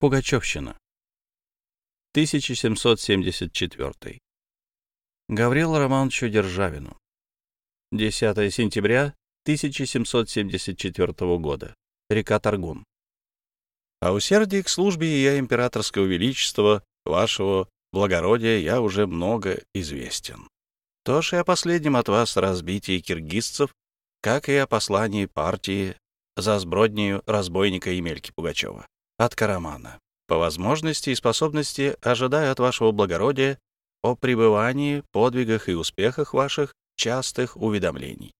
Пугачевщина. 1774. Гаврилу Романовичу Державину. 10 сентября 1774 года. Река Таргун. О усердии к службе я императорского величества, вашего благородия, я уже много известен. То ж и о последнем от вас разбитии киргизцев, как и о послании партии за сброднею разбойника Емельки Пугачева от Карамана. По возможности и способности ожидаю от вашего благородия о пребывании, подвигах и успехах ваших частых уведомлений.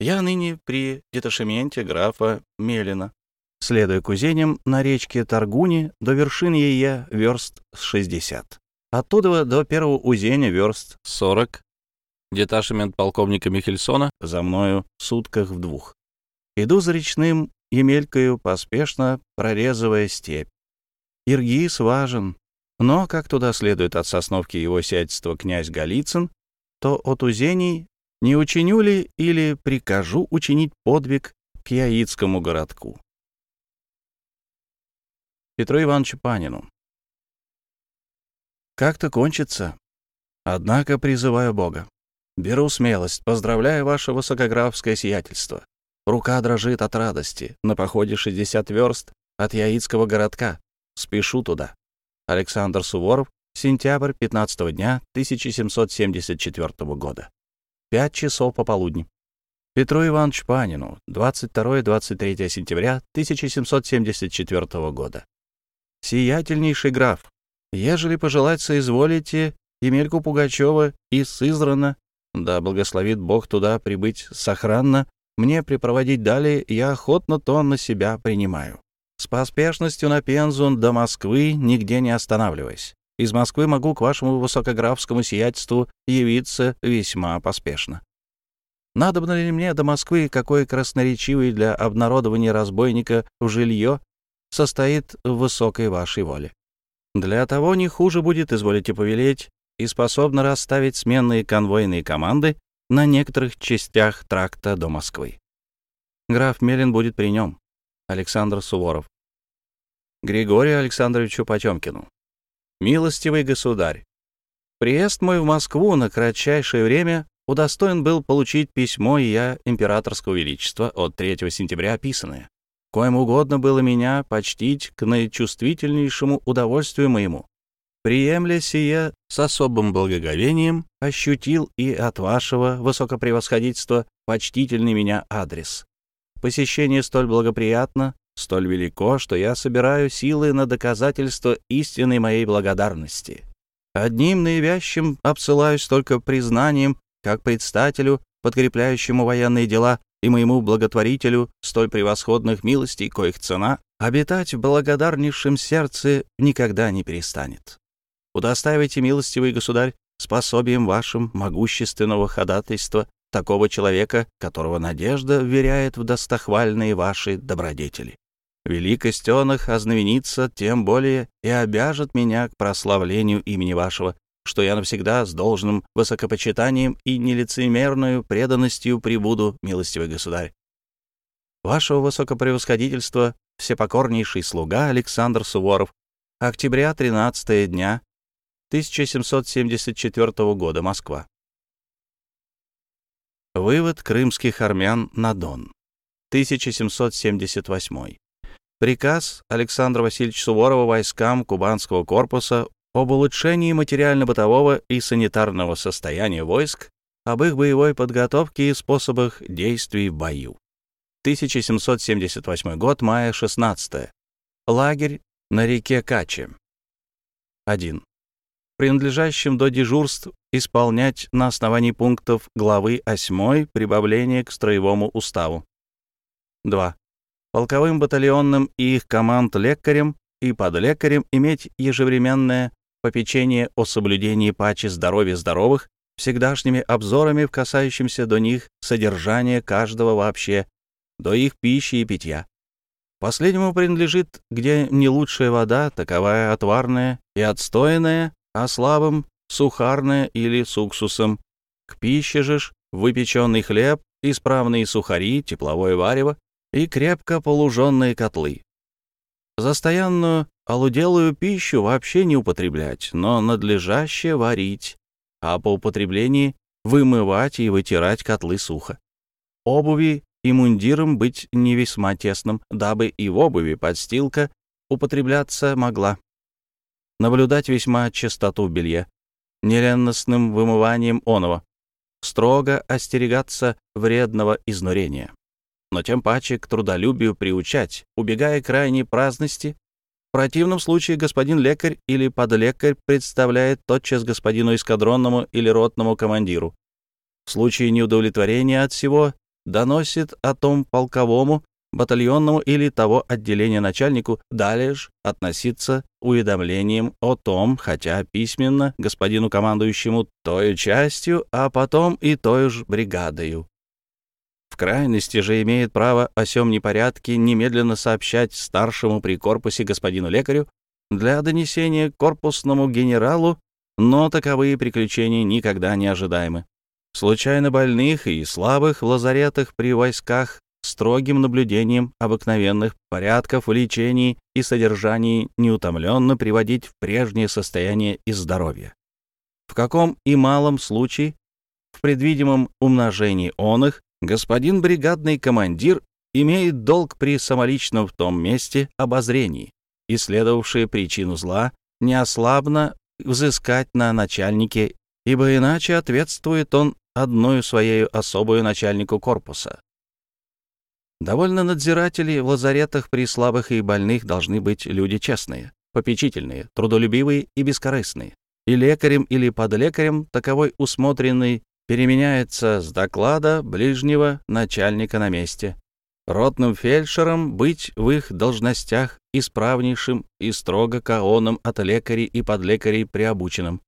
Я ныне при деташементе графа Мелина, следуя кузеням на речке Таргуни до вершин ее верст с 60. Оттуда до первого узения верст 40. Деташемент полковника Михельсона за мною сутках в двух. Иду за речным Емелькою, поспешно прорезывая степь. Иргиз важен, но как туда следует от сосновки его сядьства князь Голицын, то от узений не учиню ли или прикажу учинить подвиг к Яицкому городку. Петру Ивановичу Панину. Как-то кончится. Однако призываю Бога. Беру смелость, поздравляю ваше высокографское сиятельство. Рука дрожит от радости. На походе 60 верст от Яицкого городка. Спешу туда. Александр Суворов, сентябрь 15 дня 1774 года. 5 часов пополудни. Петру Ивановичу Панину, 22-23 сентября 1774 года. Сиятельнейший граф, ежели пожелать соизволите Емельку Пугачева из Сызрана, да благословит Бог туда прибыть сохранно, мне припроводить далее, я охотно то на себя принимаю. С поспешностью на Пензу до Москвы, нигде не останавливаясь. Из Москвы могу к вашему высокографскому сиятельству явиться весьма поспешно. Надобно ли мне до Москвы, какой красноречивый для обнародования разбойника в жилье состоит в высокой вашей воле? Для того не хуже будет, изволите повелеть, и способно расставить сменные конвойные команды на некоторых частях тракта до Москвы. Граф Мелин будет при нем. Александр Суворов. Григорию Александровичу Потемкину. Милостивый государь, приезд мой в Москву на кратчайшее время удостоен был получить письмо я императорского величества от 3 сентября описанное, коим угодно было меня почтить к наичувствительнейшему удовольствию моему, приемля сие с особым благоговением, ощутил и от вашего высокопревосходительства почтительный меня адрес. Посещение столь благоприятно, столь велико, что я собираю силы на доказательство истинной моей благодарности. Одним наивящим обсылаюсь только признанием, как предстателю, подкрепляющему военные дела, и моему благотворителю столь превосходных милостей, коих цена обитать в благодарнейшем сердце никогда не перестанет удоставите, милостивый государь, способием вашим могущественного ходатайства такого человека, которого надежда вверяет в достохвальные ваши добродетели. Великость он ознаменится тем более и обяжет меня к прославлению имени вашего, что я навсегда с должным высокопочитанием и нелицемерную преданностью прибуду, милостивый государь. Вашего высокопревосходительства, всепокорнейший слуга Александр Суворов, октября 13 дня 1774 года, Москва. Вывод крымских армян на Дон. 1778. Приказ Александра Васильевича Суворова войскам Кубанского корпуса об улучшении материально-бытового и санитарного состояния войск, об их боевой подготовке и способах действий в бою. 1778 год, мая 16. Лагерь на реке Каче. 1 принадлежащим до дежурств исполнять на основании пунктов главы 8 прибавление к строевому уставу. 2. Полковым батальонным и их команд лекарям и подлекарям иметь ежевременное попечение о соблюдении пачи здоровья здоровых, всегдашними обзорами в касающимся до них содержания каждого вообще, до их пищи и питья. Последнему принадлежит, где не лучшая вода, таковая отварная и отстоянная, а слабым — сухарное или с уксусом. К пище же ж выпеченный хлеб, исправные сухари, тепловое варево и крепко полуженные котлы. Застоянную алуделую пищу вообще не употреблять, но надлежаще варить, а по употреблении вымывать и вытирать котлы сухо. Обуви и мундиром быть не весьма тесным, дабы и в обуви подстилка употребляться могла. Наблюдать весьма чистоту в белье, неренностным вымыванием оного, строго остерегаться вредного изнурения. Но тем паче к трудолюбию приучать, убегая крайней праздности. В противном случае господин лекарь или подлекарь представляет тотчас господину эскадронному или ротному командиру. В случае неудовлетворения от всего доносит о том полковому, батальонному или того отделения начальнику, далее же относиться уведомлением о том, хотя письменно господину командующему той частью, а потом и той же бригадою. В крайности же имеет право о сём непорядке немедленно сообщать старшему при корпусе господину лекарю для донесения корпусному генералу, но таковые приключения никогда не ожидаемы. Случайно больных и слабых в лазаретах при войсках строгим наблюдением обыкновенных порядков в лечении и содержании неутомленно приводить в прежнее состояние и здоровье. В каком и малом случае, в предвидимом умножении он их, господин бригадный командир имеет долг при самоличном в том месте обозрении, исследовавшие причину зла, неослабно взыскать на начальнике, ибо иначе ответствует он одной своей особую начальнику корпуса. Довольно надзиратели в лазаретах при слабых и больных должны быть люди честные, попечительные, трудолюбивые и бескорыстные. И лекарем или подлекарем таковой усмотренный переменяется с доклада ближнего начальника на месте. Ротным фельдшером быть в их должностях исправнейшим и строго каоном от лекарей и подлекарей приобученным.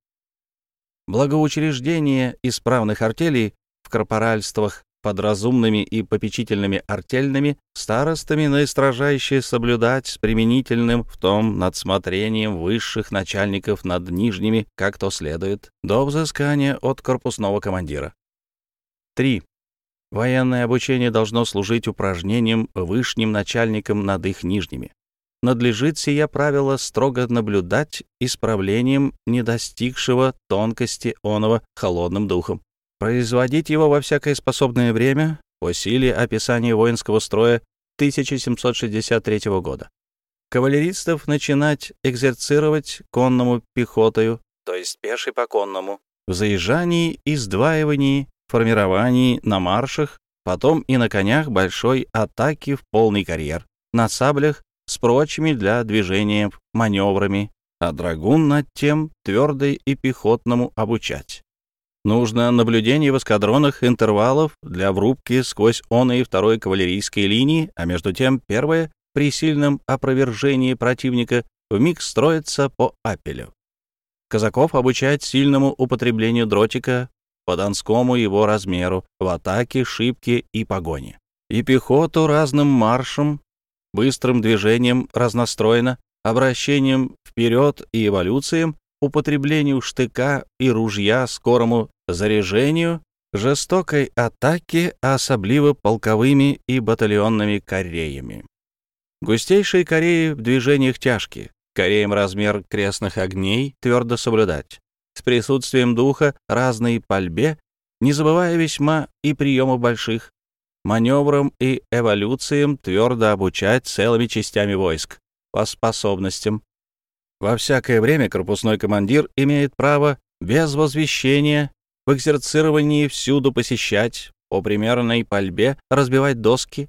Благоучреждение исправных артелей в корпоральствах под разумными и попечительными артельными старостами наистрожайше соблюдать с применительным в том надсмотрением высших начальников над нижними, как то следует, до взыскания от корпусного командира. 3. Военное обучение должно служить упражнением высшим начальникам над их нижними. Надлежит сия правило строго наблюдать исправлением недостигшего тонкости оного холодным духом производить его во всякое способное время по силе описания воинского строя 1763 года. Кавалеристов начинать экзерцировать конному пехотою, то есть пеший по конному, в заезжании, издваивании, формировании на маршах, потом и на конях большой атаки в полный карьер, на саблях с прочими для движения маневрами, а драгун над тем твердой и пехотному обучать. Нужно наблюдение в эскадронах интервалов для врубки сквозь он и второй кавалерийской линии, а между тем первое при сильном опровержении противника вмиг строится по апелю. Казаков обучать сильному употреблению дротика по донскому его размеру в атаке, шибке и погоне. И пехоту разным маршем, быстрым движением разностроено, обращением вперед и эволюциям употреблению штыка и ружья, скорому заряжению, жестокой атаке, а особливо полковыми и батальонными кореями. Густейшие кореи в движениях тяжкие, кореям размер крестных огней твердо соблюдать, с присутствием духа разной пальбе, не забывая весьма и приемов больших, маневрам и эволюциям твердо обучать целыми частями войск, по способностям, во всякое время корпусной командир имеет право без возвещения в экзерцировании всюду посещать, по примерной пальбе разбивать доски,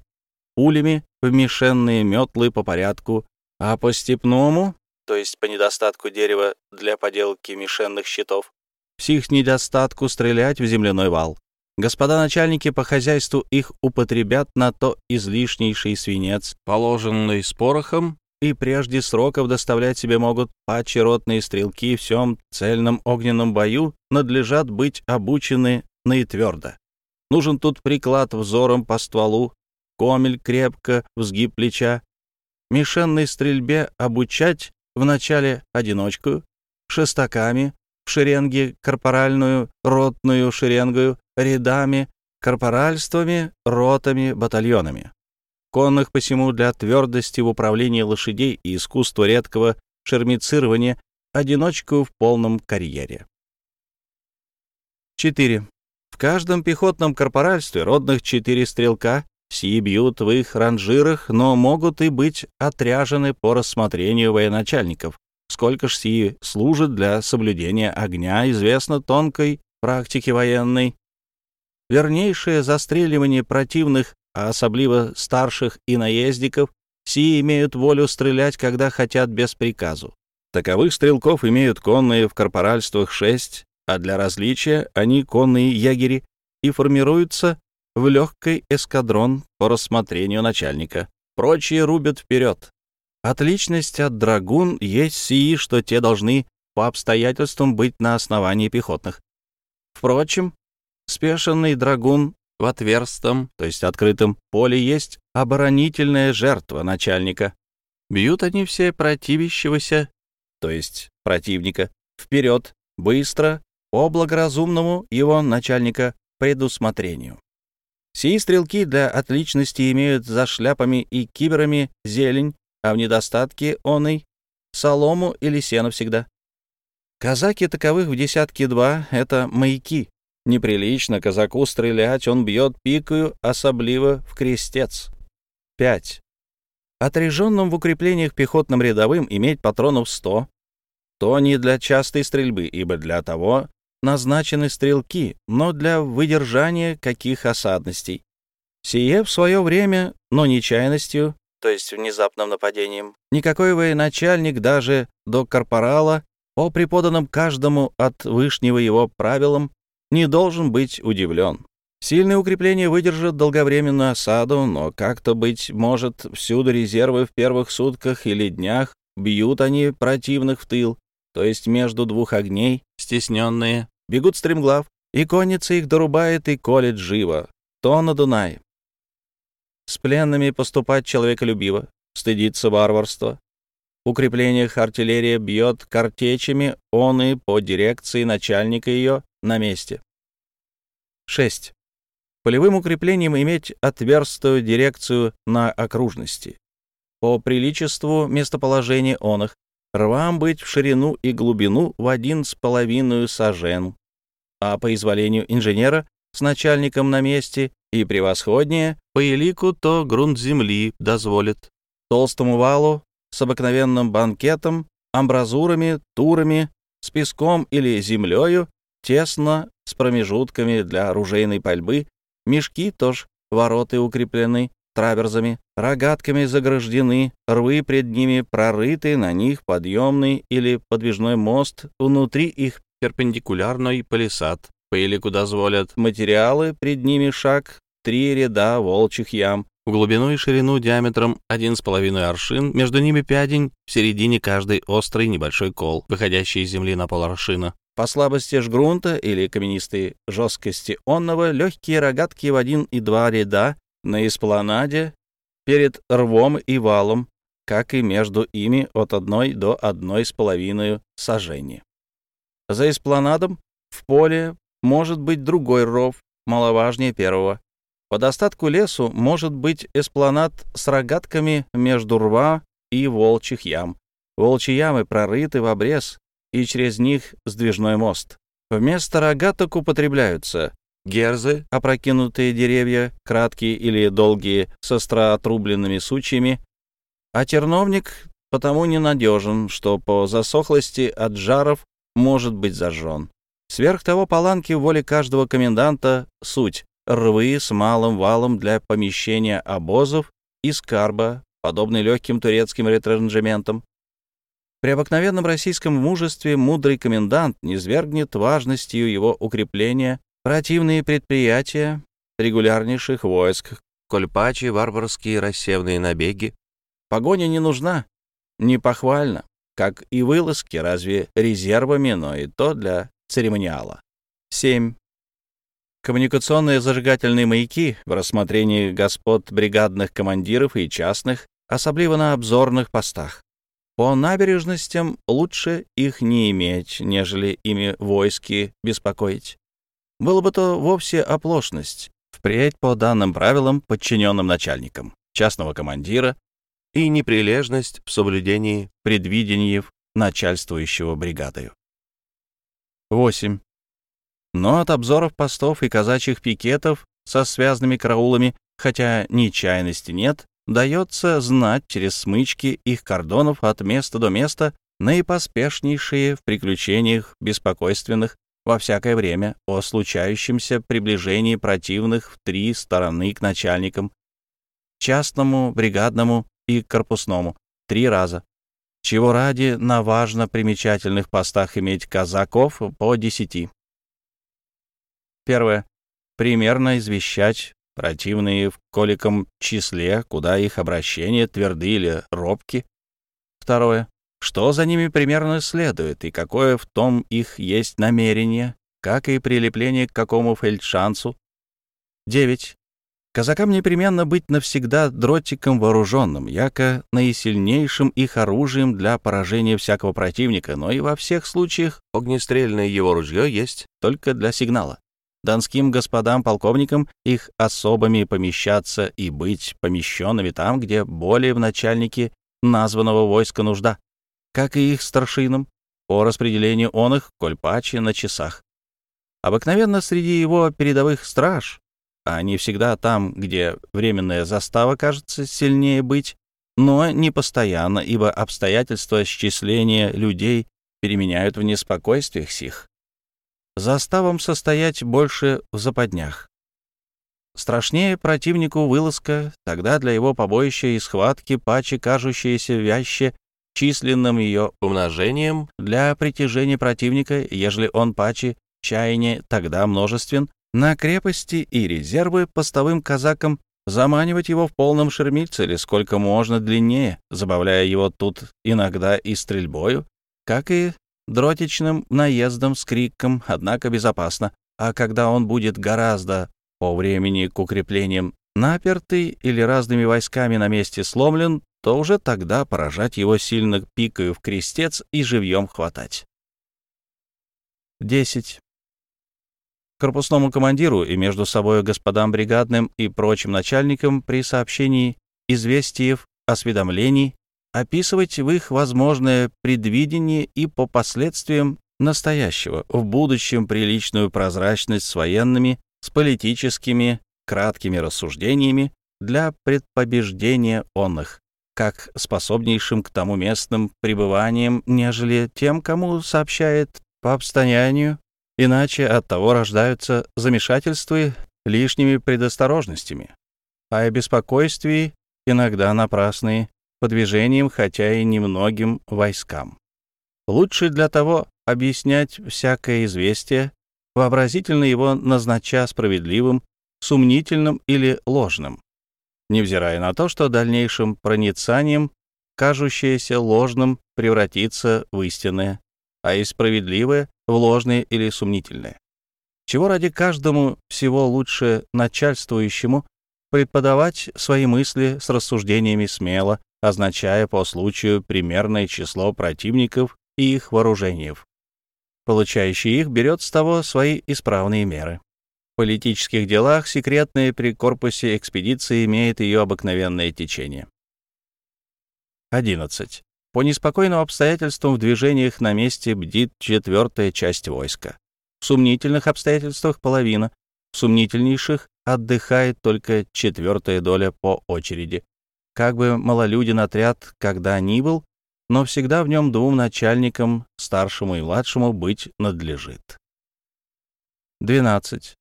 пулями в мишенные метлы по порядку, а по степному, то есть по недостатку дерева для поделки мишенных щитов, всех недостатку стрелять в земляной вал. Господа начальники по хозяйству их употребят на то излишнейший свинец, положенный с порохом, и прежде сроков доставлять себе могут пачеротные стрелки в всем цельном огненном бою, надлежат быть обучены наитвердо. Нужен тут приклад взором по стволу, комель крепко, взгиб плеча. Мишенной стрельбе обучать вначале одиночку, шестаками, в шеренге корпоральную, ротную шеренгою, рядами, корпоральствами, ротами, батальонами. Конных посему для твердости в управлении лошадей и искусства редкого шермицирования одиночку в полном карьере. 4. В каждом пехотном корпоральстве родных четыре стрелка, сии бьют в их ранжирах, но могут и быть отряжены по рассмотрению военачальников. Сколько ж сии служит для соблюдения огня, известно тонкой практике военной. Вернейшее застреливание противных, а особливо старших и наездников, сии имеют волю стрелять, когда хотят без приказу. Таковых стрелков имеют конные в корпоральствах шесть, а для различия они конные ягери и формируются в легкий эскадрон по рассмотрению начальника. Прочие рубят вперед. Отличность от драгун есть сии, что те должны по обстоятельствам быть на основании пехотных. Впрочем, спешенный драгун в отверстом, то есть открытом поле, есть оборонительная жертва начальника. Бьют они все противящегося то есть противника, вперед, быстро, по благоразумному его начальника предусмотрению. Сии стрелки для отличности имеют за шляпами и киберами зелень, а в недостатке оной — солому или сено всегда. Казаки таковых в десятке два — это маяки. Неприлично казаку стрелять, он бьет пикою, особливо в крестец. 5. Отряженным в укреплениях пехотным рядовым иметь патронов 100, то не для частой стрельбы, ибо для того назначены стрелки, но для выдержания каких осадностей. Сие в свое время, но нечаянностью, то есть внезапным нападением, никакой военачальник даже до корпорала по преподанным каждому от вышнего его правилам не должен быть удивлен. Сильное укрепление выдержит долговременную осаду, но как-то, быть может, всюду резервы в первых сутках или днях бьют они противных в тыл, то есть между двух огней, стесненные, бегут стремглав, и конница их дорубает и колет живо, то на Дунае. С пленными поступать человеколюбиво, стыдиться варварства. В укреплениях артиллерия бьет картечами, он и по дирекции начальника ее на месте. 6. Полевым укреплением иметь отверстую дирекцию на окружности. По приличеству местоположения он их, рвам быть в ширину и глубину в один с половиной сажен, а по изволению инженера с начальником на месте и превосходнее по элику то грунт земли дозволит. Толстому валу с обыкновенным банкетом, амбразурами, турами, с песком или землею, тесно, с промежутками для оружейной пальбы, мешки тоже, вороты укреплены, траверзами, рогатками заграждены, рвы пред ними прорыты, на них подъемный или подвижной мост, внутри их перпендикулярный палисад. По элику дозволят материалы, пред ними шаг, три ряда волчьих ям, в глубину и ширину диаметром 1,5 аршин, между ними пядень, в середине каждый острый небольшой кол, выходящий из земли на поларшина. По слабости жгрунта или каменистой жесткости онного легкие рогатки в один и два ряда на эспланаде перед рвом и валом, как и между ими от одной до одной с половиной сажени. За эспланадом в поле может быть другой ров, маловажнее первого. По достатку лесу может быть эспланад с рогатками между рва и волчьих ям. Волчьи ямы прорыты в обрез, и через них сдвижной мост. Вместо рогаток употребляются Герзы, опрокинутые деревья, краткие или долгие, с остро сучьями, а терновник потому ненадежен, что по засохлости от жаров может быть зажжен. Сверх того, паланки в воле каждого коменданта — суть, рвы с малым валом для помещения обозов и скарба, подобный легким турецким ретранжементам. При обыкновенном российском мужестве мудрый комендант не свергнет важностью его укрепления Противные предприятия регулярнейших войск, кольпачи, варварские рассевные набеги. Погоня не нужна, не похвально, как и вылазки, разве резервами, но и то для церемониала. 7. Коммуникационные зажигательные маяки в рассмотрении господ бригадных командиров и частных, особливо на обзорных постах. По набережностям лучше их не иметь, нежели ими войски беспокоить. Было бы то вовсе оплошность, впредь по данным правилам подчиненным начальникам. частного командира и неприлежность в соблюдении предвидений начальствующего бригадою. 8. Но от обзоров постов и казачьих пикетов со связанными караулами, хотя нечаянности нет, дается знать через смычки их кордонов от места до места наипоспешнейшие в приключениях беспокойственных во всякое время о случающемся приближении противных в три стороны к начальникам, частному, бригадному и корпусному, три раза, чего ради на важно примечательных постах иметь казаков по десяти. Первое. Примерно извещать противные в коликом числе, куда их обращения тверды или робки. Второе. Что за ними примерно следует и какое в том их есть намерение, как и прилепление к какому фельдшансу. 9. Казакам непременно быть навсегда дротиком вооруженным, яко наисильнейшим их оружием для поражения всякого противника, но и во всех случаях огнестрельное его ружье есть только для сигнала. Донским господам-полковникам их особыми помещаться и быть помещенными там, где более в начальнике названного войска нужда, как и их старшинам, по распределению он их, коль паче, на часах. Обыкновенно среди его передовых страж а не всегда там, где временная застава кажется сильнее быть, но не постоянно, ибо обстоятельства счисления людей переменяют в неспокойствиях сих. Заставам состоять больше в западнях. Страшнее противнику вылазка, тогда для его побоища и схватки паче кажущиеся вяще численным ее умножением для притяжения противника, ежели он паче чаяние тогда множествен, на крепости и резервы постовым казакам заманивать его в полном шермильце сколько можно длиннее, забавляя его тут иногда и стрельбою, как и дротичным наездом с криком, однако безопасно, а когда он будет гораздо по времени к укреплениям напертый или разными войсками на месте сломлен, то уже тогда поражать его сильно пикою в крестец и живьем хватать. 10 корпусному командиру и между собой господам бригадным и прочим начальникам при сообщении известиев, осведомлений, описывать в их возможное предвидение и по последствиям настоящего, в будущем приличную прозрачность с военными, с политическими, краткими рассуждениями для предпобеждения онных, как способнейшим к тому местным пребываниям, нежели тем, кому сообщает по обстоянию Иначе от того рождаются замешательства лишними предосторожностями, а и беспокойствии, иногда напрасные, по движениям, хотя и немногим войскам. Лучше для того объяснять всякое известие, вообразительно его назнача справедливым, сумнительным или ложным, невзирая на то, что дальнейшим проницанием кажущееся ложным превратится в истинное, а и справедливое в ложные или сомнительные. Чего ради каждому всего лучше начальствующему преподавать свои мысли с рассуждениями смело, означая по случаю примерное число противников и их вооружений. Получающий их берет с того свои исправные меры. В политических делах секретные при корпусе экспедиции имеет ее обыкновенное течение. 11. По неспокойным обстоятельствам в движениях на месте бдит четвертая часть войска. В сумнительных обстоятельствах половина, в сумнительнейших отдыхает только четвертая доля по очереди. Как бы малолюден отряд когда ни был, но всегда в нем двум начальникам, старшему и младшему, быть надлежит. 12.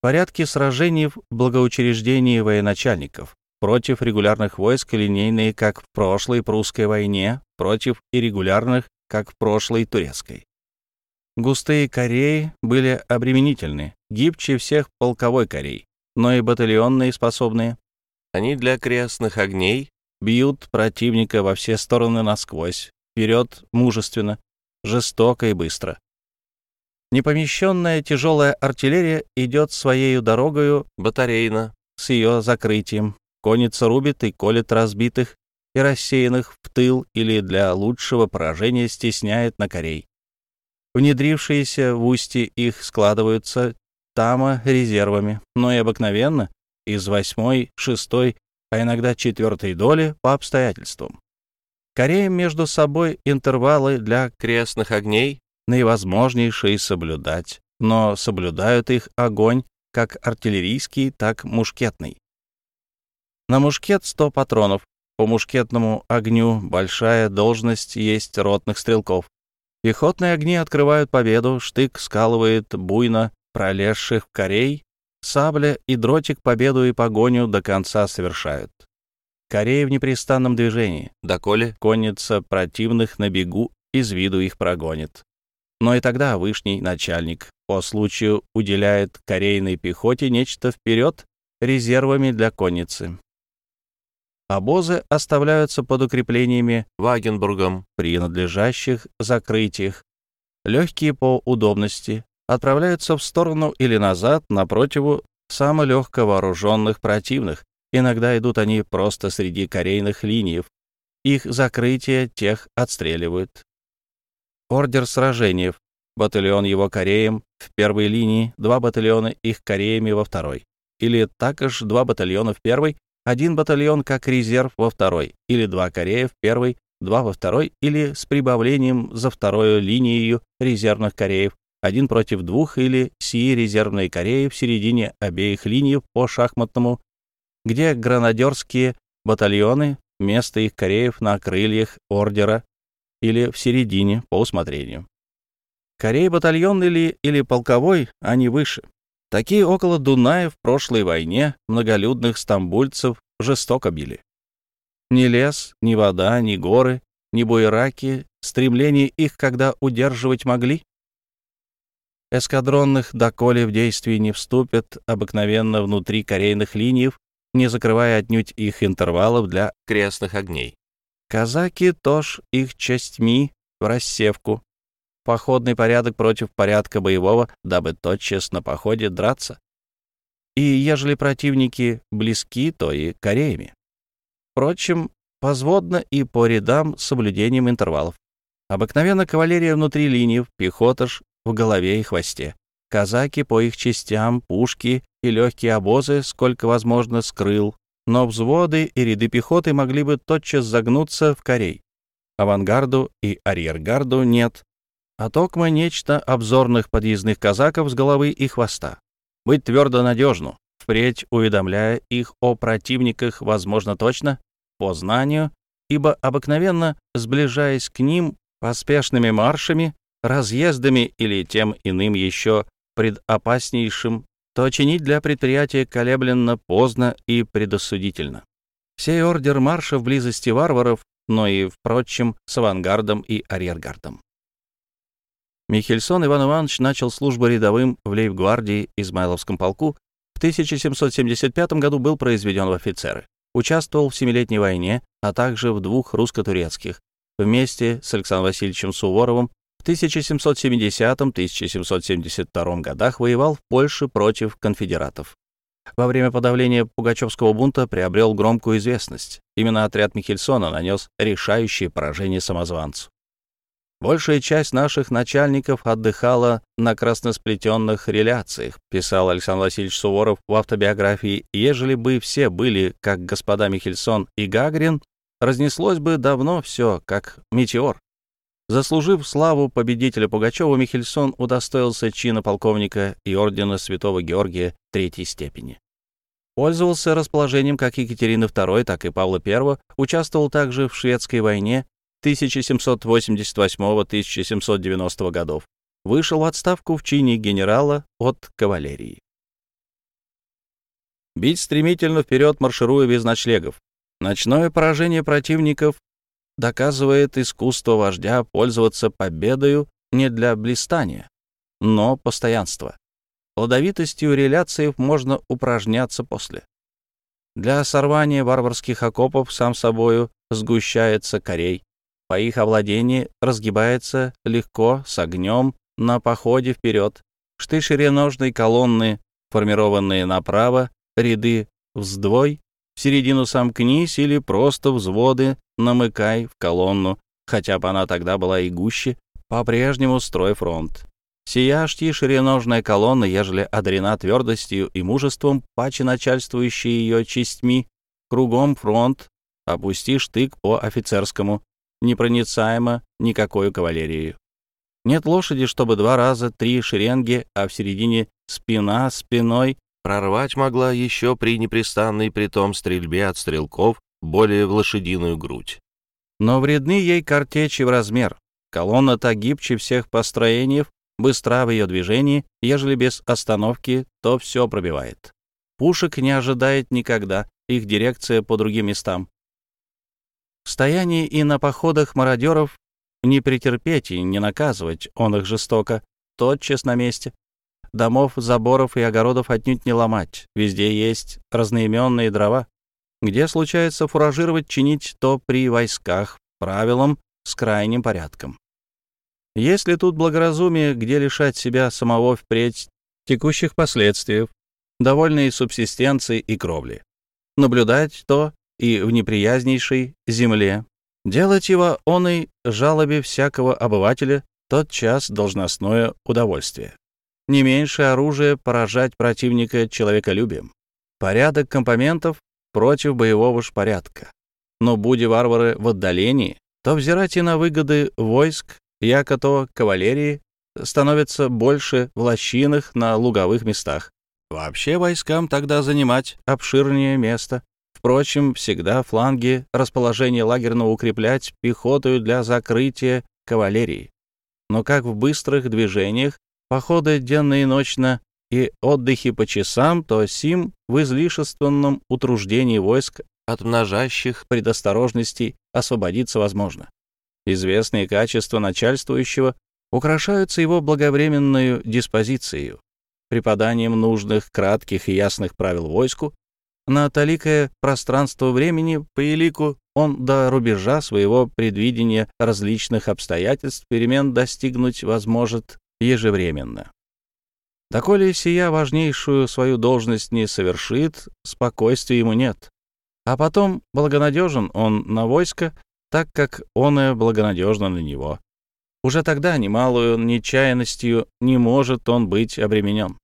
Порядки сражений в благоучреждении военачальников против регулярных войск линейные, как в прошлой прусской войне, против иррегулярных, как в прошлой турецкой. Густые кореи были обременительны, гибче всех полковой корей, но и батальонные способные. Они для крестных огней бьют противника во все стороны насквозь, вперед мужественно, жестоко и быстро. Непомещенная тяжелая артиллерия идет своей дорогою батарейно с ее закрытием. Конница рубит и колет разбитых, и рассеянных в тыл или для лучшего поражения стесняет на корей. Внедрившиеся в устье их складываются тама резервами, но и обыкновенно из восьмой, шестой а иногда четвертой доли по обстоятельствам. Кореям между собой интервалы для крестных огней наивозможнейшие соблюдать, но соблюдают их огонь как артиллерийский, так мушкетный. На мушкет 100 патронов, по мушкетному огню большая должность есть ротных стрелков. Пехотные огни открывают победу, штык скалывает буйно пролезших корей, сабля и дротик победу и погоню до конца совершают. Кореи в непрестанном движении. Доколе конница противных на бегу из виду их прогонит. Но и тогда вышний начальник по случаю уделяет корейной пехоте нечто вперед резервами для конницы. Обозы оставляются под укреплениями Вагенбургом при надлежащих закрытиях. Легкие по удобности отправляются в сторону или назад напротиву самолегко вооруженных противных. Иногда идут они просто среди корейных линий. Их закрытие тех отстреливают. Ордер сражений. Батальон его кореям в первой линии, два батальона их кореями во второй. Или також два батальона в первой, один батальон как резерв во второй, или два Корея в первой, два во второй, или с прибавлением за вторую линию резервных Кореев, один против двух, или сии резервные Кореи в середине обеих линий по шахматному, где гранадерские батальоны, место их Кореев на крыльях ордера или в середине по усмотрению. Кореи батальон или, или полковой, они выше. Такие около Дуная в прошлой войне многолюдных стамбульцев жестоко били. Ни лес, ни вода, ни горы, ни буераки, стремление их когда удерживать могли? Эскадронных доколе в действие не вступят обыкновенно внутри корейных линий, не закрывая отнюдь их интервалов для крестных огней. Казаки тоже их частьми в рассевку, походный порядок против порядка боевого, дабы тотчас на походе драться. И ежели противники близки, то и кореями. Впрочем, позводно и по рядам с соблюдением интервалов. Обыкновенно кавалерия внутри линий, пехота ж в голове и хвосте. Казаки по их частям, пушки и легкие обозы, сколько возможно, скрыл, но взводы и ряды пехоты могли бы тотчас загнуться в корей. Авангарду и арьергарду нет, а токмо нечто обзорных подъездных казаков с головы и хвоста. Быть твердо надежну, впредь уведомляя их о противниках, возможно, точно, по знанию, ибо обыкновенно, сближаясь к ним поспешными маршами, разъездами или тем иным еще предопаснейшим, то чинить для предприятия колебленно, поздно и предосудительно. Сей ордер марша в близости варваров, но и, впрочем, с авангардом и арьергардом. Михельсон Иван Иванович начал службу рядовым в лейб-гвардии Измайловском полку. В 1775 году был произведен в офицеры. Участвовал в Семилетней войне, а также в двух русско-турецких. Вместе с Александром Васильевичем Суворовым 1770-1772 годах воевал в Польше против конфедератов. Во время подавления Пугачевского бунта приобрел громкую известность. Именно отряд Михельсона нанес решающее поражение самозванцу. Большая часть наших начальников отдыхала на красносплетенных реляциях, писал Александр Васильевич Суворов в автобиографии. Ежели бы все были, как господа Михельсон и Гагрин, разнеслось бы давно все, как метеор. Заслужив славу победителя Пугачева, Михельсон удостоился чина полковника и ордена Святого Георгия третьей степени. Пользовался расположением как Екатерины II, так и Павла I, участвовал также в шведской войне 1788-1790 годов. Вышел в отставку в чине генерала от кавалерии. Бить стремительно вперед, маршируя без ночлегов. Ночное поражение противников доказывает искусство вождя пользоваться победою не для блистания, но постоянства. Плодовитостью реляциев можно упражняться после. Для сорвания варварских окопов сам собою сгущается корей, по их овладении разгибается легко, с огнем, на походе вперед. Ножной колонны, формированные направо, ряды вздвой, в середину сомкнись или просто взводы намыкай в колонну, хотя бы она тогда была и гуще, по-прежнему строй фронт. Сия шти шириножная колонна, ежели одарена твердостью и мужеством, паче начальствующей ее частьми, кругом фронт, опусти штык по офицерскому, непроницаемо никакой кавалерии. Нет лошади, чтобы два раза три шеренги, а в середине спина спиной прорвать могла еще при непрестанной притом стрельбе от стрелков более в лошадиную грудь. Но вредны ей картечи в размер. Колонна-то гибче всех построений, быстра в ее движении, ежели без остановки, то все пробивает. Пушек не ожидает никогда, их дирекция по другим местам. В стоянии и на походах мародеров не претерпеть и не наказывать, он их жестоко, тотчас на месте. Домов, заборов и огородов отнюдь не ломать, везде есть разноименные дрова. Где случается фуражировать, чинить, то при войсках, правилам, с крайним порядком. Есть ли тут благоразумие, где лишать себя самого впредь текущих последствий, довольной субсистенции и кровли? Наблюдать то и в неприязнейшей земле, делать его оной жалобе всякого обывателя тот час должностное удовольствие. Не меньше оружия поражать противника человеколюбием. Порядок компонентов против боевого ж порядка. Но будь варвары в отдалении, то взирать и на выгоды войск яко кавалерии становится больше в лощинах на луговых местах. Вообще войскам тогда занимать обширнее место. Впрочем, всегда фланги расположение лагерного укреплять пехотою для закрытия кавалерии. Но как в быстрых движениях, походы денно и ночно и отдыхи по часам, то сим в излишественном утруждении войск от множащих предосторожностей освободиться возможно. Известные качества начальствующего украшаются его благовременной диспозицией, преподанием нужных, кратких и ясных правил войску, на толикое пространство времени по елику он до рубежа своего предвидения различных обстоятельств перемен достигнуть возможет ежевременно. Доколе сия важнейшую свою должность не совершит, спокойствия ему нет. А потом благонадежен он на войско, так как оное благонадежно на него. Уже тогда немалую нечаянностью не может он быть обременен.